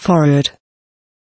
forward.